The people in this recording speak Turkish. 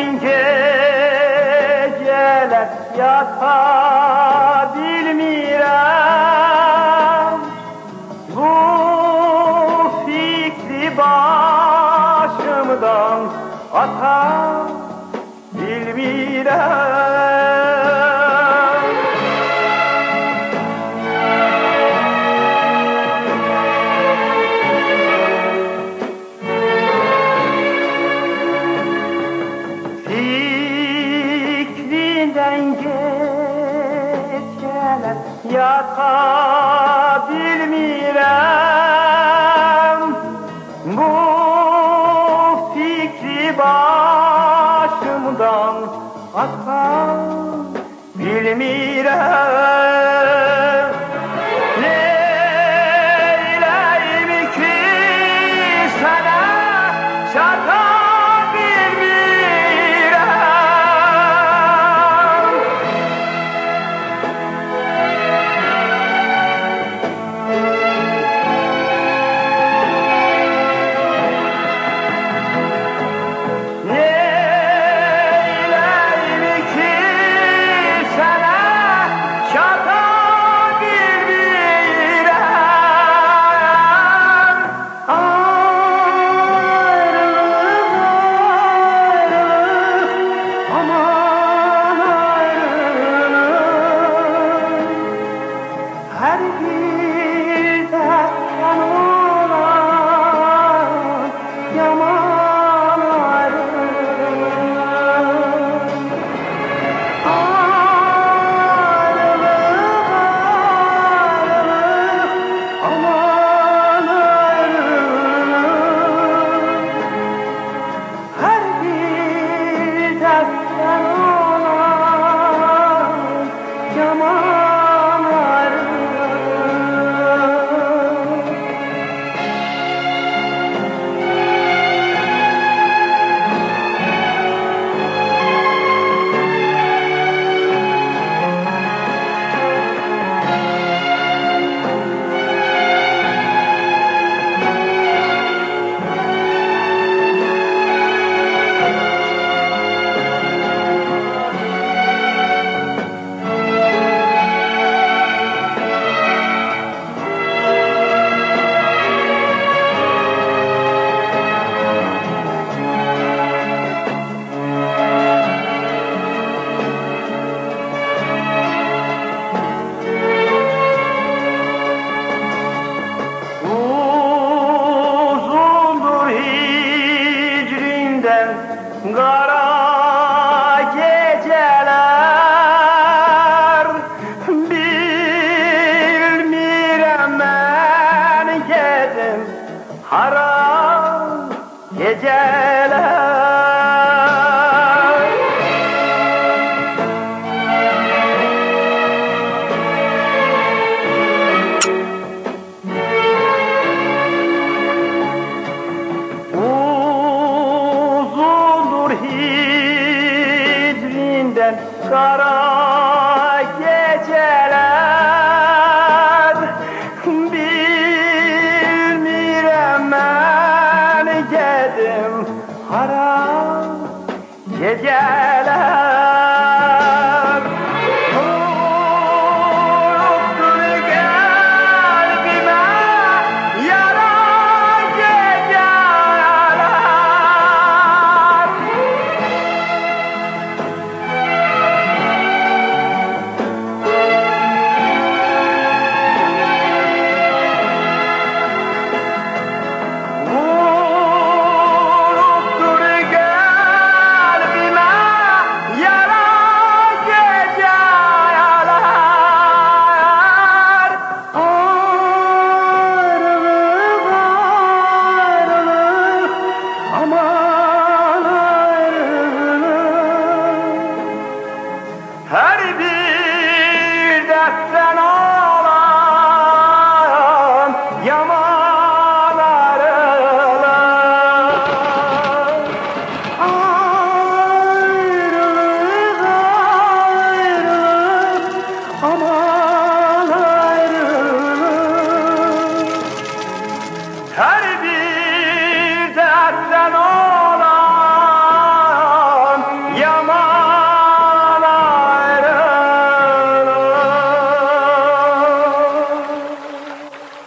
Niçin geceler yata bilmirem Bu fikri başımdan ata bilmirem. Geçenler yata bilmirəm Bu fikri başımdan ata bilmirəm How did? Geceler. Uzundur hicrinden kara Yara geceler